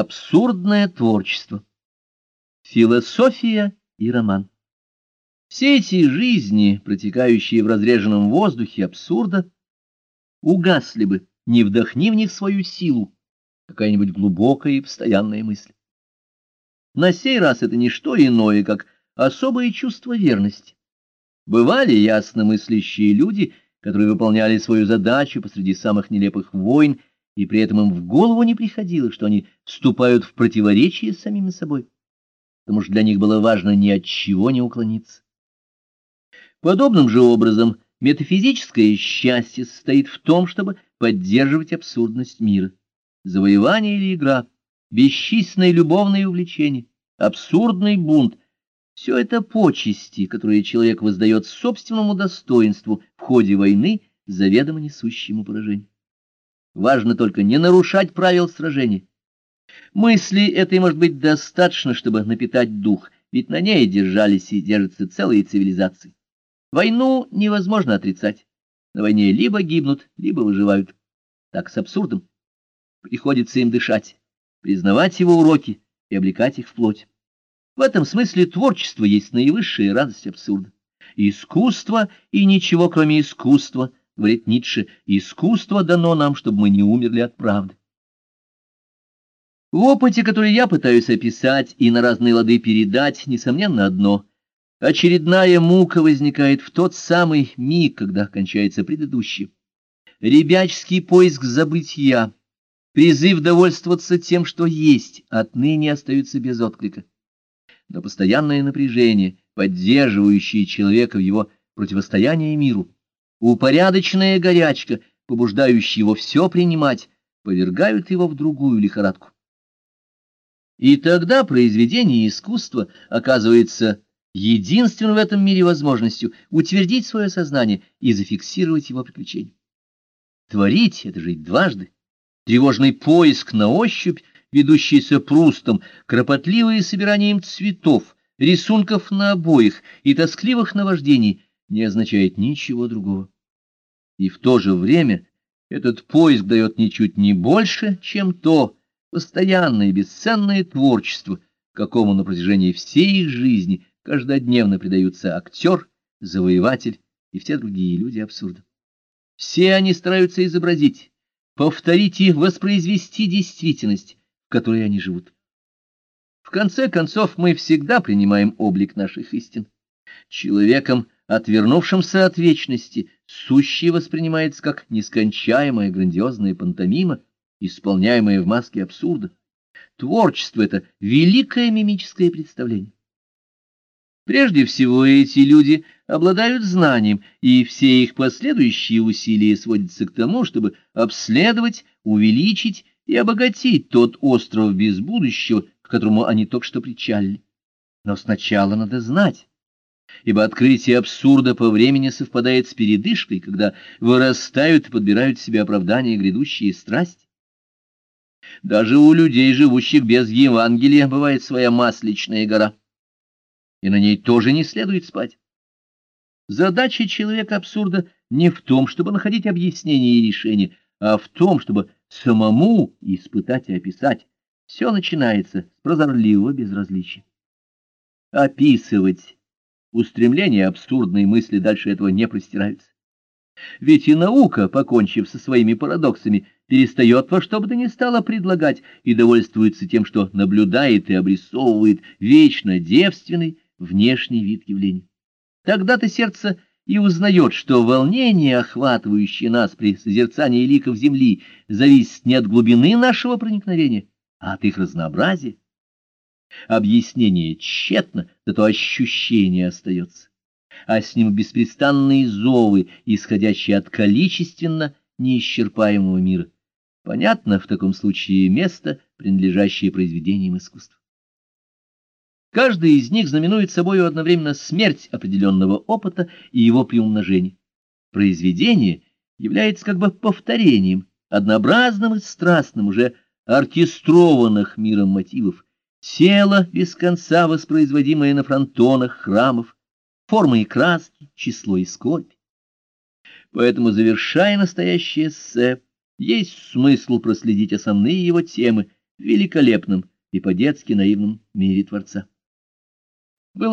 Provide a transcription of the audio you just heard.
Абсурдное творчество. Философия и роман. Все эти жизни, протекающие в разреженном воздухе абсурда, угасли бы, не вдохни в них свою силу, какая-нибудь глубокая и постоянная мысль. На сей раз это не что иное, как особое чувство верности. Бывали ясно мыслящие люди, которые выполняли свою задачу посреди самых нелепых войн и при этом им в голову не приходило, что они вступают в противоречие с самими собой, потому что для них было важно ни от чего не уклониться. Подобным же образом метафизическое счастье состоит в том, чтобы поддерживать абсурдность мира. Завоевание или игра, бесчисленные любовные увлечения, абсурдный бунт — все это почести, которые человек воздает собственному достоинству в ходе войны, заведомо несущему поражение. Важно только не нарушать правил сражения. Мысли этой может быть достаточно, чтобы напитать дух, ведь на ней держались и держатся целые цивилизации. Войну невозможно отрицать. На войне либо гибнут, либо выживают. Так с абсурдом. Приходится им дышать, признавать его уроки и облекать их в плоть. В этом смысле творчество есть наивысшая радость абсурда. Искусство и ничего, кроме искусства — говорит Ницше, искусство дано нам, чтобы мы не умерли от правды. В опыте, который я пытаюсь описать и на разные лады передать, несомненно одно. Очередная мука возникает в тот самый миг, когда кончается предыдущий. Ребяческий поиск забытия, призыв довольствоваться тем, что есть, отныне остаются без отклика. Но постоянное напряжение, поддерживающее человека в его противостоянии миру, упорядоченная горячка, побуждающая его все принимать, повергают его в другую лихорадку. И тогда произведение искусства оказывается единственной в этом мире возможностью утвердить свое сознание и зафиксировать его приключения. Творить — это жить дважды. Тревожный поиск на ощупь, ведущийся прустом, кропотливое собиранием цветов, рисунков на обоих и тоскливых наваждений не означает ничего другого и в то же время этот поиск дает ничуть не больше, чем то постоянное и бесценное творчество, какому на протяжении всей их жизни каждодневно предаются актер, завоеватель и все другие люди абсурда. Все они стараются изобразить, повторить и воспроизвести действительность, в которой они живут. В конце концов, мы всегда принимаем облик наших истин. Человеком отвернувшимся от вечности, сущее воспринимается как нескончаемая грандиозная пантомима, исполняемая в маске абсурда. Творчество — это великое мимическое представление. Прежде всего, эти люди обладают знанием, и все их последующие усилия сводятся к тому, чтобы обследовать, увеличить и обогатить тот остров без будущего, к которому они только что причалили. Но сначала надо знать, ибо открытие абсурда по времени совпадает с передышкой, когда вырастают и подбирают себе оправдания грядущие страсти. Даже у людей, живущих без Евангелия, бывает своя масличная гора, и на ней тоже не следует спать. Задача человека абсурда не в том, чтобы находить объяснения и решения, а в том, чтобы самому испытать и описать. Все начинается с прозорливого безразличия. Описывать устремления абсурдные мысли дальше этого не простираются. Ведь и наука, покончив со своими парадоксами, перестает во что бы то ни стало предлагать и довольствуется тем, что наблюдает и обрисовывает вечно девственный внешний вид явлений. Тогда-то сердце и узнает, что волнение, охватывающее нас при созерцании ликов земли, зависит не от глубины нашего проникновения, а от их разнообразия. Объяснение тщетно, зато ощущение остается, а с ним беспрестанные зовы, исходящие от количественно неисчерпаемого мира. Понятно в таком случае место, принадлежащее произведениям искусства. Каждый из них знаменует собой одновременно смерть определенного опыта и его приумножение. Произведение является как бы повторением, однообразным и страстным, уже оркестрованных миром мотивов, тело без конца воспроизводимое на фронтонах храмов, формы и краски, число и скорбь. Поэтому, завершая настоящее эссе, есть смысл проследить основные его темы в великолепном и по-детски наивном мире Творца.